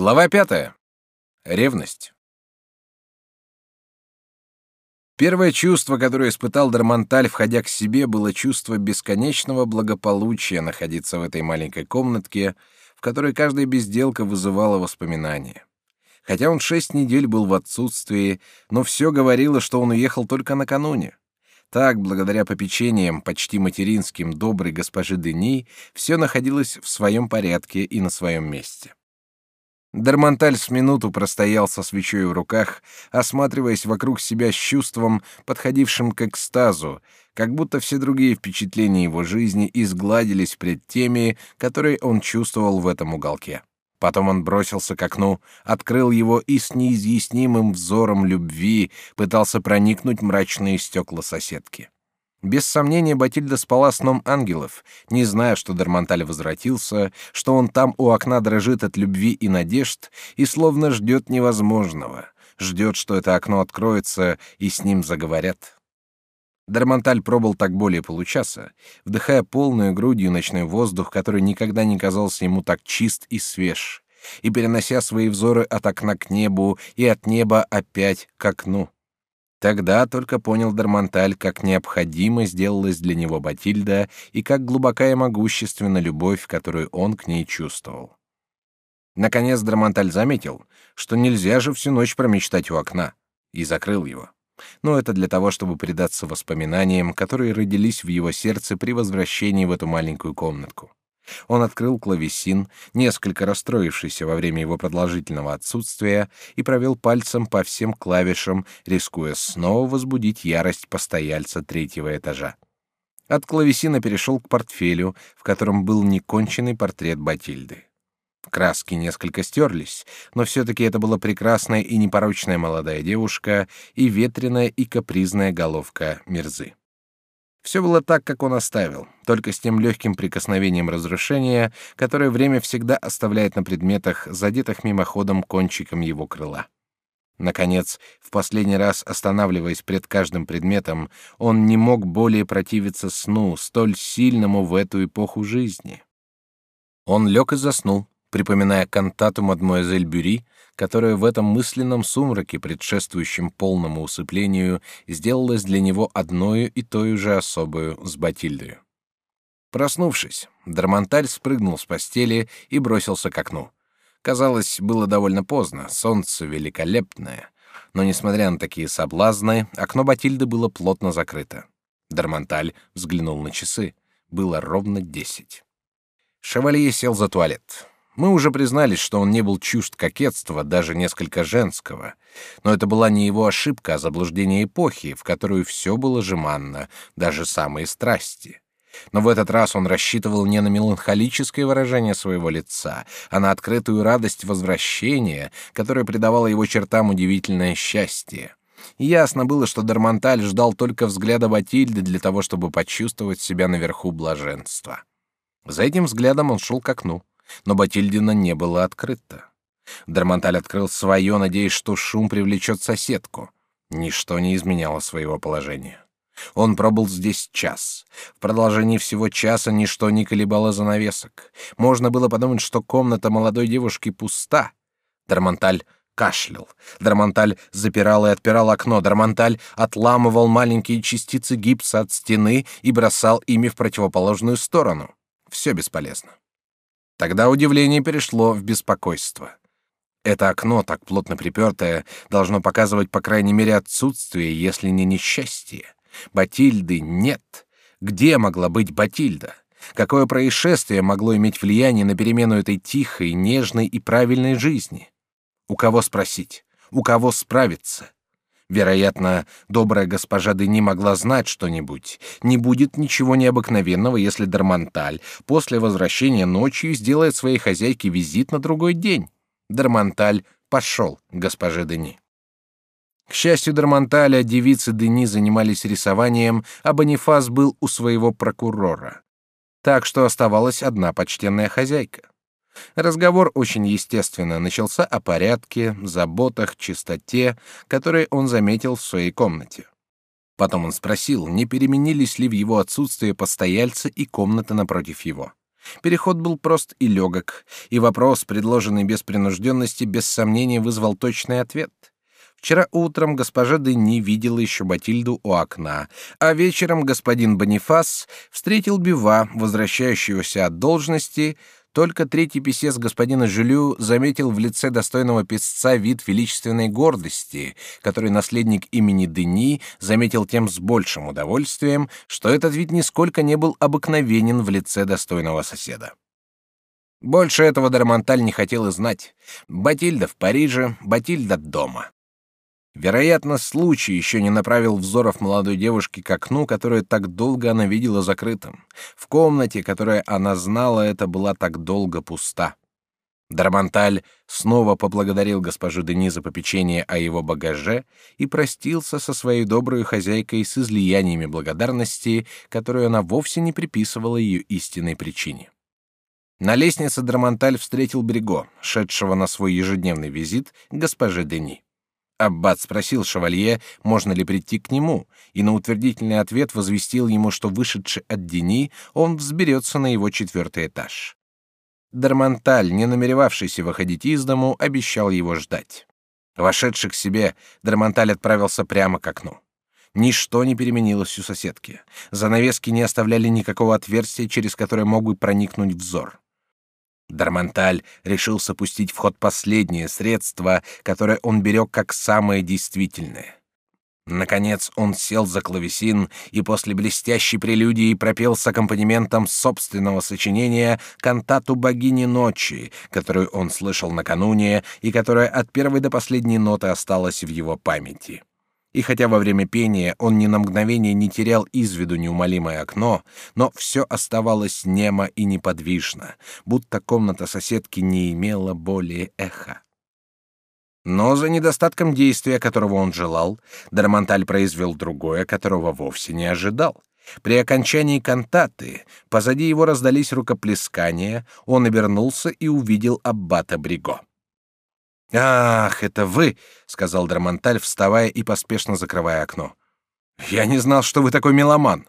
Глава пятая. Ревность. Первое чувство, которое испытал Дармонталь, входя к себе, было чувство бесконечного благополучия находиться в этой маленькой комнатке, в которой каждая безделка вызывала воспоминания. Хотя он шесть недель был в отсутствии, но все говорило, что он уехал только накануне. Так, благодаря попечениям, почти материнским, доброй госпожи Дени, все находилось в своем порядке и на своем месте. Дармонталь с минуту простоял со свечой в руках, осматриваясь вокруг себя с чувством, подходившим к экстазу, как будто все другие впечатления его жизни изгладились пред теми, которые он чувствовал в этом уголке. Потом он бросился к окну, открыл его и с неизъяснимым взором любви пытался проникнуть мрачные стекла соседки. Без сомнения, Батильда спала сном ангелов, не зная, что Дармонталь возвратился, что он там у окна дрожит от любви и надежд и словно ждет невозможного, ждет, что это окно откроется и с ним заговорят. Дармонталь пробыл так более получаса, вдыхая полную грудью ночной воздух, который никогда не казался ему так чист и свеж, и перенося свои взоры от окна к небу и от неба опять к окну. Тогда только понял Дармонталь, как необходимо сделалась для него Батильда и как глубока и могущественна любовь, которую он к ней чувствовал. Наконец Дармонталь заметил, что нельзя же всю ночь промечтать у окна, и закрыл его. Но это для того, чтобы предаться воспоминаниям, которые родились в его сердце при возвращении в эту маленькую комнатку. Он открыл клавесин, несколько расстроившийся во время его продолжительного отсутствия, и провел пальцем по всем клавишам, рискуя снова возбудить ярость постояльца третьего этажа. От клавесина перешел к портфелю, в котором был неконченный портрет Батильды. Краски несколько стерлись, но все-таки это была прекрасная и непорочная молодая девушка и ветреная и капризная головка Мерзы. Все было так, как он оставил, только с тем легким прикосновением разрушения, которое время всегда оставляет на предметах, задетых мимоходом кончиком его крыла. Наконец, в последний раз останавливаясь пред каждым предметом, он не мог более противиться сну, столь сильному в эту эпоху жизни. Он лег и заснул, припоминая кантату мадмуазель Бюри, которая в этом мысленном сумраке, предшествующем полному усыплению, сделалась для него одною и той же особою с Батильдою. Проснувшись, Дармонталь спрыгнул с постели и бросился к окну. Казалось, было довольно поздно, солнце великолепное, но, несмотря на такие соблазны, окно Батильды было плотно закрыто. Дармонталь взглянул на часы. Было ровно десять. Шевалье сел за туалет. Мы уже признались, что он не был чужд кокетства, даже несколько женского. Но это была не его ошибка, а заблуждение эпохи, в которую все было жеманно, даже самые страсти. Но в этот раз он рассчитывал не на меланхолическое выражение своего лица, а на открытую радость возвращения, которая придавала его чертам удивительное счастье. Ясно было, что Дармонталь ждал только взгляда Батильды для того, чтобы почувствовать себя наверху блаженства. За этим взглядом он шел к окну но Батильдина не было открыто. Дармонталь открыл свое, надеясь, что шум привлечет соседку. Ничто не изменяло своего положения. Он пробыл здесь час. В продолжении всего часа ничто не колебало занавесок. Можно было подумать, что комната молодой девушки пуста. Дармонталь кашлял. Дармонталь запирал и отпирал окно. Дармонталь отламывал маленькие частицы гипса от стены и бросал ими в противоположную сторону. Все бесполезно. Тогда удивление перешло в беспокойство. Это окно, так плотно припертое, должно показывать, по крайней мере, отсутствие, если не несчастье. Батильды нет. Где могла быть Батильда? Какое происшествие могло иметь влияние на перемену этой тихой, нежной и правильной жизни? У кого спросить? У кого справиться? Вероятно, добрая госпожа Дени могла знать что-нибудь. Не будет ничего необыкновенного, если Дармонталь после возвращения ночью сделает своей хозяйке визит на другой день. Дармонталь пошел к госпоже Дени. К счастью Дармонталя, девицы Дени занимались рисованием, а Бонифас был у своего прокурора. Так что оставалась одна почтенная хозяйка. Разговор очень естественно начался о порядке, заботах, чистоте, которые он заметил в своей комнате. Потом он спросил, не переменились ли в его отсутствие постояльцы и комната напротив его. Переход был прост и легок, и вопрос, предложенный без принужденности, без сомнения вызвал точный ответ. Вчера утром госпожа Дени видела еще Батильду у окна, а вечером господин Бонифас встретил Бива, возвращающегося от должности, только третий писец господина Жюлю заметил в лице достойного писца вид величественной гордости, который наследник имени Дени заметил тем с большим удовольствием, что этот вид нисколько не был обыкновенен в лице достойного соседа. Больше этого Дармонталь не хотел и знать. Батильда в Париже, Батильда дома. Вероятно, случай еще не направил взоров молодой девушки к окну, которое так долго она видела закрытым. В комнате, которая она знала, это была так долго пуста. Дармонталь снова поблагодарил госпожу Дени за попечение о его багаже и простился со своей доброй хозяйкой с излияниями благодарности, которую она вовсе не приписывала ее истинной причине. На лестнице Дармонталь встретил Бриго, шедшего на свой ежедневный визит к госпоже Дени. Аббат спросил шевалье, можно ли прийти к нему, и на утвердительный ответ возвестил ему, что вышедший от Дени, он взберется на его четвертый этаж. Дармонталь, не намеревавшийся выходить из дому, обещал его ждать. Вошедший к себе, Дармонталь отправился прямо к окну. Ничто не переменилось у соседки. Занавески не оставляли никакого отверстия, через которое мог бы проникнуть взор. Дармонталь решился пустить в ход последнее средство, которое он берег как самое действительное. Наконец он сел за клавесин и после блестящей прелюдии пропел с аккомпанементом собственного сочинения кантату богини ночи, которую он слышал накануне и которая от первой до последней ноты осталась в его памяти. И хотя во время пения он ни на мгновение не терял из виду неумолимое окно, но все оставалось немо и неподвижно, будто комната соседки не имела более эха. Но за недостатком действия, которого он желал, Дармонталь произвел другое, которого вовсе не ожидал. При окончании кантаты позади его раздались рукоплескания, он обернулся и увидел аббата Бриго. Ах, это вы, сказал Драмонталь, вставая и поспешно закрывая окно. Я не знал, что вы такой меломан.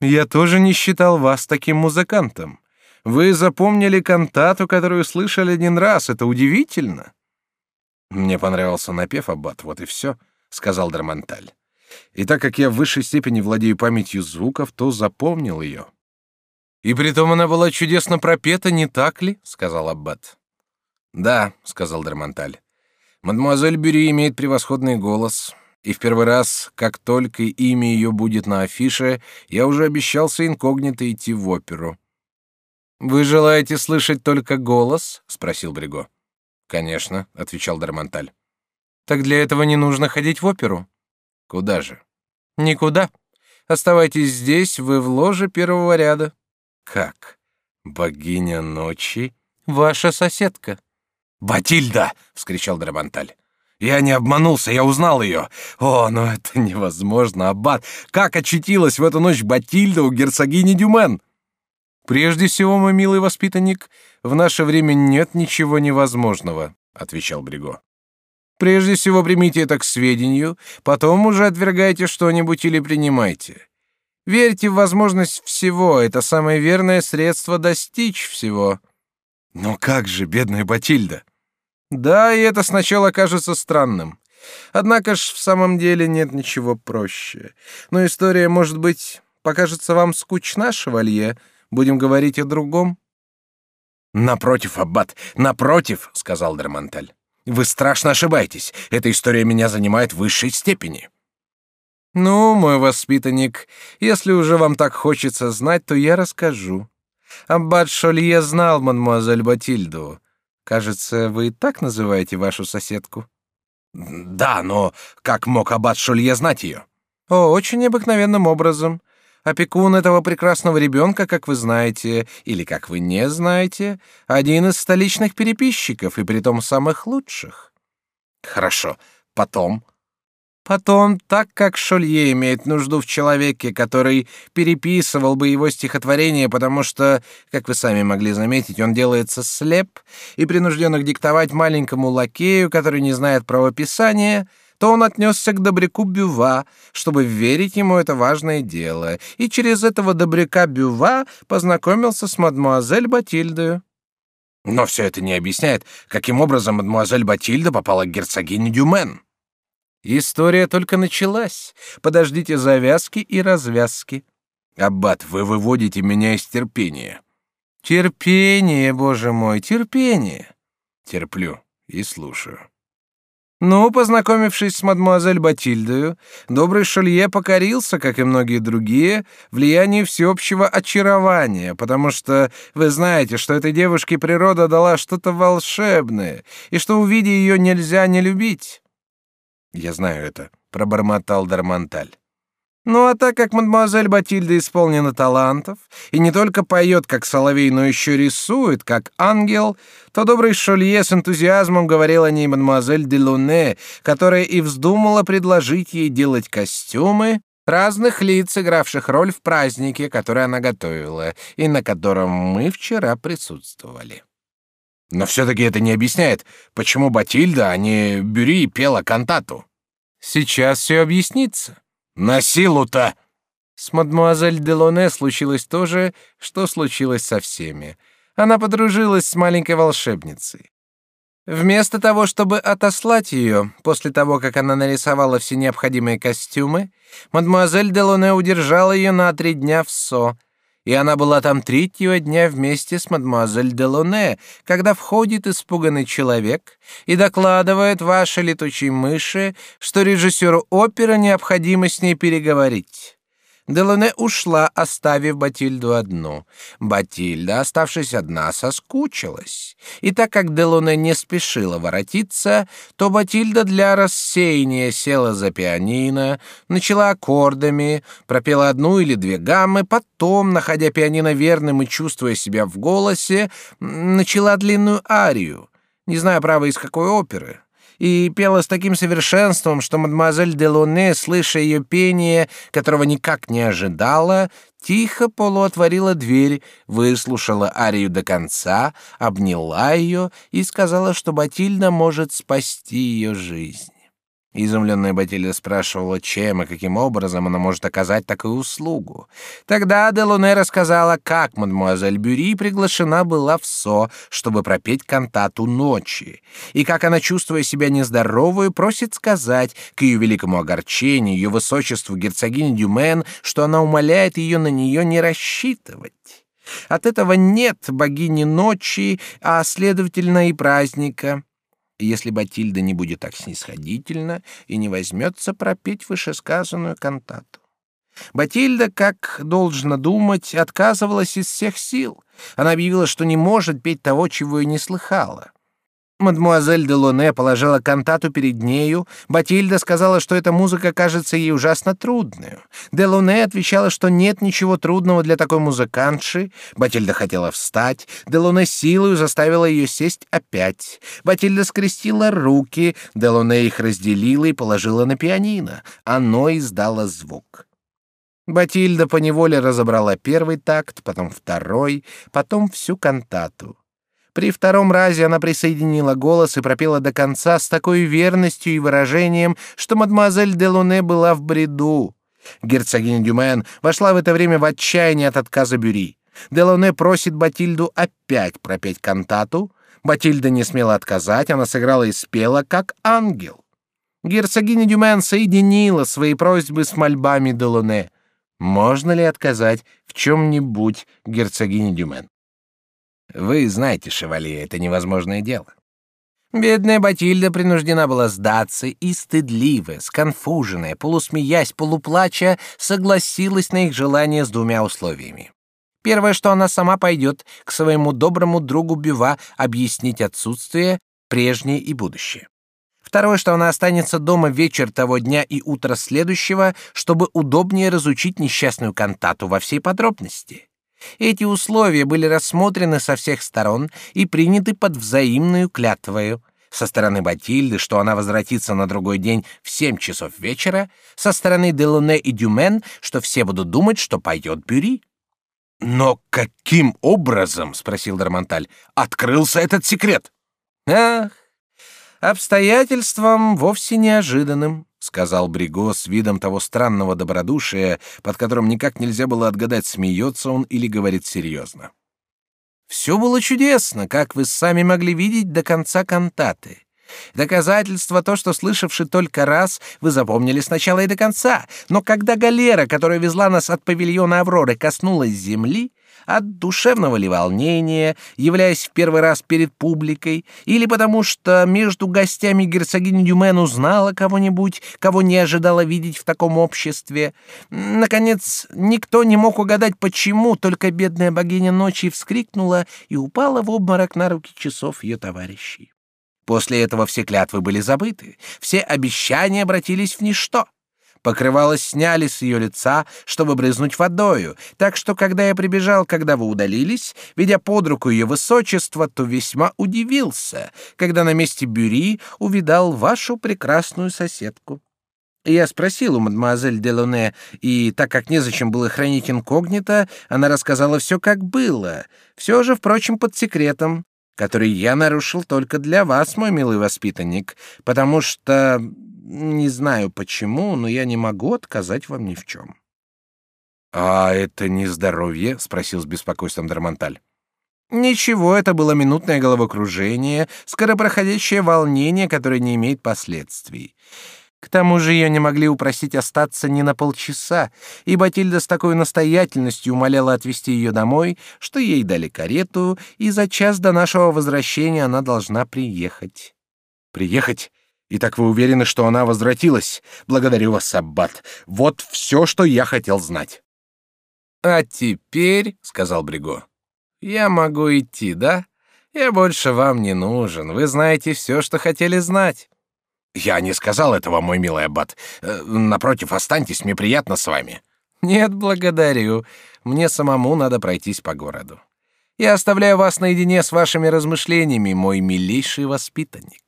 Я тоже не считал вас таким музыкантом. Вы запомнили кантату, которую слышали один раз. Это удивительно. Мне понравился напев аббат, вот и все, сказал Драмонталь. И так как я в высшей степени владею памятью звуков, то запомнил ее. И притом она была чудесно пропета, не так ли? сказал аббат. Да, сказал Дармонталь. Мадемуазель Бюри имеет превосходный голос, и в первый раз, как только имя ее будет на афише, я уже обещался инкогнито идти в оперу. Вы желаете слышать только голос? спросил Бриго. Конечно, отвечал Дармонталь. Так для этого не нужно ходить в оперу. Куда же? Никуда. Оставайтесь здесь, вы в ложе первого ряда. Как? Богиня ночи? Ваша соседка. «Батильда!» — вскричал Драбанталь. «Я не обманулся, я узнал ее. О, но это невозможно, Аббат! Как очутилась в эту ночь Батильда у герцогини Дюмен?» «Прежде всего, мой милый воспитанник, в наше время нет ничего невозможного», — отвечал Бриго. «Прежде всего примите это к сведению, потом уже отвергайте что-нибудь или принимайте. Верьте в возможность всего, это самое верное средство достичь всего». Но как же, бедная Батильда? Да, и это сначала кажется странным. Однако ж в самом деле нет ничего проще. Но история, может быть, покажется вам скучна, шевалье. Будем говорить о другом. Напротив, аббат, напротив, сказал Драмонталь. Вы страшно ошибаетесь. Эта история меня занимает в высшей степени. Ну, мой воспитанник, если уже вам так хочется знать, то я расскажу. Аббат Шолье знал мадемуазель Батильду. Кажется, вы и так называете вашу соседку. Да, но как мог аббат Шолье знать ее? О, очень необыкновенным образом. Опекун этого прекрасного ребенка, как вы знаете, или как вы не знаете, один из столичных переписчиков, и притом самых лучших. Хорошо. Потом Потом, так как Шолье имеет нужду в человеке, который переписывал бы его стихотворение, потому что, как вы сами могли заметить, он делается слеп и принужден диктовать маленькому лакею, который не знает правописания, то он отнесся к добряку Бюва, чтобы верить ему это важное дело, и через этого добряка Бюва познакомился с мадмуазель Батильдою. Но все это не объясняет, каким образом мадмуазель Батильда попала к герцогине Дюмен. История только началась. Подождите завязки и развязки. Аббат, вы выводите меня из терпения. Терпение, боже мой, терпение. Терплю и слушаю. Ну, познакомившись с мадмуазель Батильдою, добрый Шолье покорился, как и многие другие, влиянию всеобщего очарования, потому что вы знаете, что этой девушке природа дала что-то волшебное, и что, увидя ее, нельзя не любить. Я знаю это, пробормотал Дармонталь. Ну а так как мадемуазель Батильда исполнена талантов и не только поет как соловей, но еще рисует как ангел, то добрый Шолье с энтузиазмом говорил о ней мадемуазель де Луне, которая и вздумала предложить ей делать костюмы разных лиц, игравших роль в празднике, который она готовила и на котором мы вчера присутствовали. Но все-таки это не объясняет, почему Батильда, а не Бюри, пела кантату. Сейчас все объяснится. На силу-то!» С мадмуазель Делоне случилось то же, что случилось со всеми. Она подружилась с маленькой волшебницей. Вместо того, чтобы отослать ее, после того, как она нарисовала все необходимые костюмы, мадмуазель Делоне удержала ее на три дня в Со, и она была там третьего дня вместе с мадемуазель Делоне, когда входит испуганный человек и докладывает вашей летучей мыши, что режиссеру оперы необходимо с ней переговорить. Делоне ушла, оставив Батильду одну. Батильда, оставшись одна, соскучилась. И так как Делоне не спешила воротиться, то Батильда для рассеяния села за пианино, начала аккордами, пропела одну или две гаммы, потом, находя пианино верным и чувствуя себя в голосе, начала длинную арию. Не знаю, право, из какой оперы и пела с таким совершенством, что мадемуазель де Луне, слыша ее пение, которого никак не ожидала, тихо полуотворила дверь, выслушала арию до конца, обняла ее и сказала, что Батильда может спасти ее жизнь. Изумленная Батильда спрашивала, чем и каким образом она может оказать такую услугу. Тогда Делоне рассказала, как мадемуазель Бюри приглашена была в СО, чтобы пропеть кантату ночи, и как она, чувствуя себя нездоровую, просит сказать, к ее великому огорчению, ее высочеству герцогине Дюмен, что она умоляет ее на нее не рассчитывать. От этого нет богини ночи, а, следовательно, и праздника если Батильда не будет так снисходительна и не возьмется пропеть вышесказанную кантату. Батильда, как должно думать, отказывалась из всех сил. Она объявила, что не может петь того, чего и не слыхала. Мадмуазель де Лоне положила кантату перед нею. Батильда сказала, что эта музыка кажется ей ужасно трудной. Де Лоне отвечала, что нет ничего трудного для такой музыкантши. Батильда хотела встать. Де Лоне силою заставила ее сесть опять. Батильда скрестила руки. Де Лоне их разделила и положила на пианино. Оно издало звук. Батильда поневоле разобрала первый такт, потом второй, потом всю кантату. При втором разе она присоединила голос и пропела до конца с такой верностью и выражением, что мадемуазель де Луне была в бреду. Герцогиня Дюмен вошла в это время в отчаяние от отказа Бюри. Де Луне просит Батильду опять пропеть кантату. Батильда не смела отказать, она сыграла и спела, как ангел. Герцогиня Дюмен соединила свои просьбы с мольбами де Луне. Можно ли отказать в чем-нибудь герцогине Дюмен? Вы знаете, шевалье, это невозможное дело. Бедная Батильда принуждена была сдаться и стыдливая, сконфуженная, полусмеясь, полуплача, согласилась на их желание с двумя условиями. Первое, что она сама пойдет к своему доброму другу Бюва объяснить отсутствие, прежнее и будущее. Второе, что она останется дома вечер того дня и утро следующего, чтобы удобнее разучить несчастную кантату во всей подробности. Эти условия были рассмотрены со всех сторон и приняты под взаимную клятвою. Со стороны Батильды, что она возвратится на другой день в семь часов вечера, со стороны Делоне и Дюмен, что все будут думать, что поет Бюри. «Но каким образом, — спросил Дармонталь, — открылся этот секрет?» «Ах, Обстоятельством вовсе неожиданным, сказал Бриго с видом того странного добродушия, под которым никак нельзя было отгадать, смеется он или говорит серьезно. Все было чудесно, как вы сами могли видеть до конца кантаты. Доказательство то, что слышавши только раз, вы запомнили сначала и до конца. Но когда галера, которая везла нас от павильона Авроры, коснулась земли, от душевного ли волнения, являясь в первый раз перед публикой, или потому что между гостями герцогиня Дюмен узнала кого-нибудь, кого не ожидала видеть в таком обществе. Наконец, никто не мог угадать, почему только бедная богиня ночи вскрикнула и упала в обморок на руки часов ее товарищей. После этого все клятвы были забыты, все обещания обратились в ничто. Покрывало сняли с ее лица, чтобы брызнуть водою, так что, когда я прибежал, когда вы удалились, видя под руку ее высочество, то весьма удивился, когда на месте бюри увидал вашу прекрасную соседку. Я спросил у мадемуазель Делоне, и так как незачем было хранить инкогнито, она рассказала все, как было, все же, впрочем, под секретом, который я нарушил только для вас, мой милый воспитанник, потому что не знаю почему, но я не могу отказать вам ни в чем. А это не здоровье? спросил с беспокойством Дармонталь. Ничего, это было минутное головокружение, скоропроходящее волнение, которое не имеет последствий. К тому же ее не могли упросить остаться ни на полчаса, и Батильда с такой настоятельностью умоляла отвезти ее домой, что ей дали карету, и за час до нашего возвращения она должна приехать. Приехать? И так вы уверены, что она возвратилась? Благодарю вас, аббат. Вот все, что я хотел знать. А теперь, сказал Бриго, я могу идти, да? Я больше вам не нужен. Вы знаете все, что хотели знать. Я не сказал этого, мой милый аббат. Э, напротив, останьтесь, мне приятно с вами. Нет, благодарю. Мне самому надо пройтись по городу. Я оставляю вас наедине с вашими размышлениями, мой милейший воспитанник.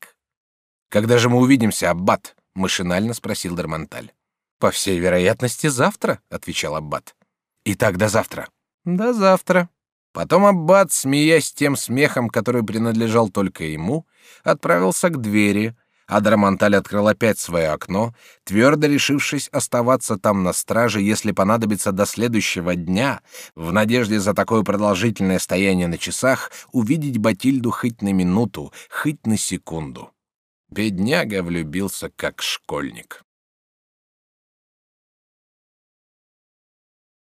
Когда же мы увидимся, аббат? машинально спросил Дармонталь. По всей вероятности, завтра, отвечал аббат. Итак, до завтра. До завтра. Потом аббат, смеясь тем смехом, который принадлежал только ему, отправился к двери, а Драмонталь открыл опять свое окно, твердо решившись оставаться там на страже, если понадобится до следующего дня, в надежде за такое продолжительное стояние на часах увидеть Батильду хоть на минуту, хоть на секунду. Бедняга влюбился как школьник.